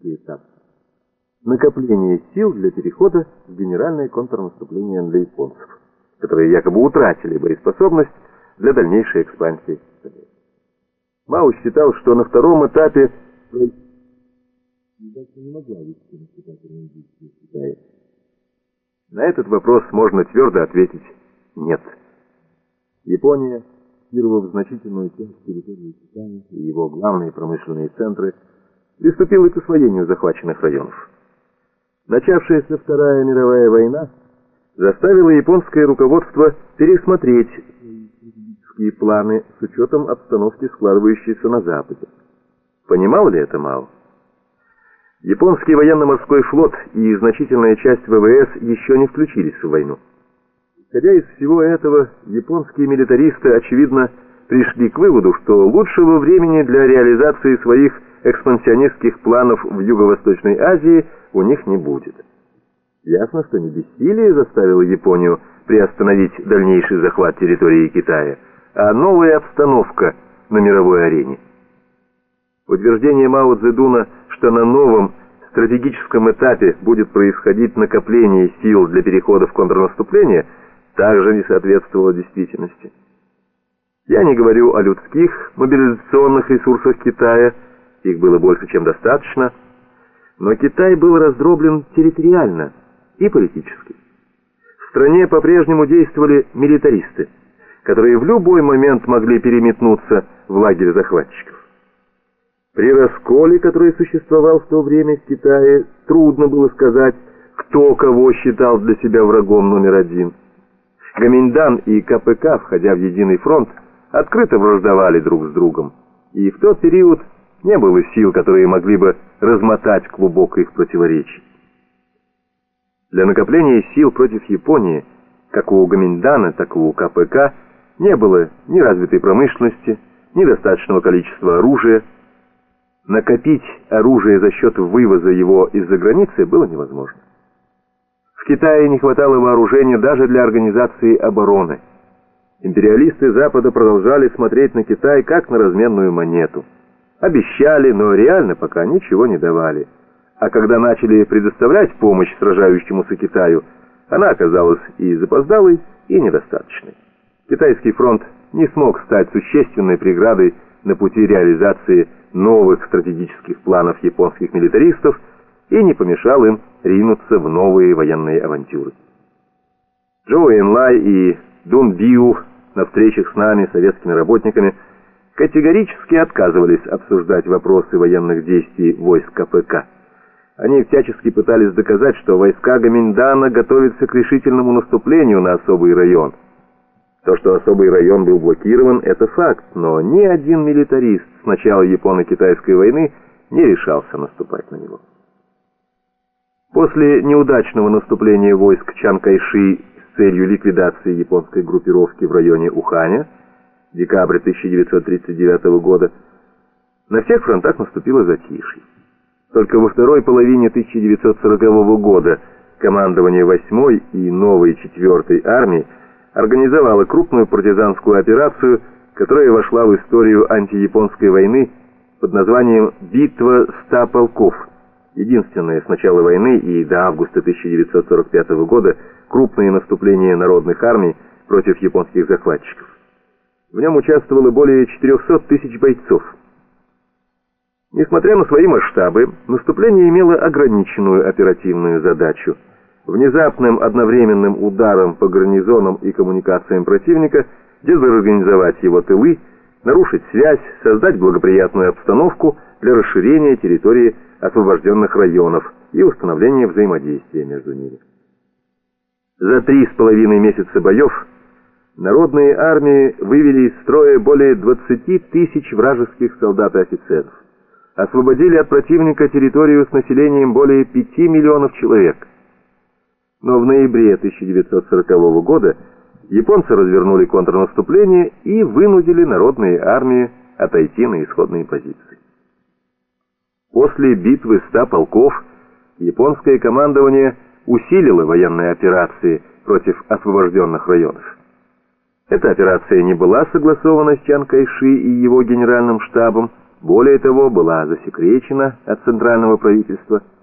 стратегический этап. Накопление сил для перехода в генеральное контрнаступление для японцев, которые якобы утратили боеспособность для дальнейшей экспансии. Мао считал, что на втором этапе не могла вести наступательные действия в Китае. На этот вопрос можно твердо ответить «нет». Япония, оккупировав значительную часть территории Китая и его главные промышленные центры, приступила к освоению захваченных районов. Начавшаяся Вторая мировая война заставила японское руководство пересмотреть стратегические планы с учетом обстановки, складывающейся на Западе. Понимал ли это Мао? Японский военно-морской флот и значительная часть ВВС еще не включились в войну. Исходя из всего этого, японские милитаристы, очевидно, пришли к выводу, что лучшего времени для реализации своих экспансионистских планов в Юго-Восточной Азии у них не будет. Ясно, что не бессилие заставило Японию приостановить дальнейший захват территории Китая, а новая обстановка на мировой арене. Утверждение Мао Цзэдуна, что на новом стратегическом этапе будет происходить накопление сил для перехода в контрнаступление – также не соответствовало действительности. Я не говорю о людских мобилизационных ресурсах Китая, их было больше, чем достаточно, но Китай был раздроблен территориально и политически. В стране по-прежнему действовали милитаристы, которые в любой момент могли переметнуться в лагерь захватчиков. При расколе, который существовал в то время в Китае, трудно было сказать, кто кого считал для себя врагом номер один – Гоминьдан и КПК, входя в единый фронт, открыто враждовали друг с другом, и в тот период не было сил, которые могли бы размотать клубок их противоречий. Для накопления сил против Японии, как у Гоминдана, так и у КПК, не было ни развитой промышленности, ни достаточного количества оружия. Накопить оружие за счет вывоза его из-за границы было невозможно. В Китае не хватало вооружения даже для организации обороны. Империалисты Запада продолжали смотреть на Китай как на разменную монету. Обещали, но реально пока ничего не давали. А когда начали предоставлять помощь сражающемуся Китаю, она оказалась и запоздалой, и недостаточной. Китайский фронт не смог стать существенной преградой на пути реализации новых стратегических планов японских милитаристов и не помешал им ринуться в новые военные авантюры. Джоу Энлай и Дун Биу на встречах с нами, советскими работниками, категорически отказывались обсуждать вопросы военных действий войск КПК. Они всячески пытались доказать, что войска Гаминдана готовятся к решительному наступлению на особый район. То, что особый район был блокирован, это факт, но ни один милитарист с начала Японо-Китайской войны не решался наступать на него. После неудачного наступления войск Чан Кайши целью ликвидации японской группировки в районе Уханя, декабрь 1939 года, на всех фронтах наступило затишье. Только во второй половине 1940 года командование 8 и новой 4 армии организовало крупную партизанскую операцию, которая вошла в историю антияпонской войны под названием «Битва ста полков», единственное с начала войны и до августа 1945 года крупное наступление народных армий против японских захватчиков. В нем участвовало более 400 тысяч бойцов. Несмотря на свои масштабы, наступление имело ограниченную оперативную задачу. Внезапным одновременным ударом по гарнизонам и коммуникациям противника дезорганизовать его тылы, нарушить связь, создать благоприятную обстановку для расширения территории освобожденных районов и установления взаимодействия между ними. За три с половиной месяца боев народные армии вывели из строя более 20 тысяч вражеских солдат и офицеров, освободили от противника территорию с населением более 5 миллионов человек. Но в ноябре 1940 года японцы развернули контрнаступление и вынудили народные армии отойти на исходные позиции. После битвы ста полков японское командование усилило военные операции против освобожденных районов. Эта операция не была согласована с Чан Кайши и его генеральным штабом, более того, была засекречена от центрального правительства –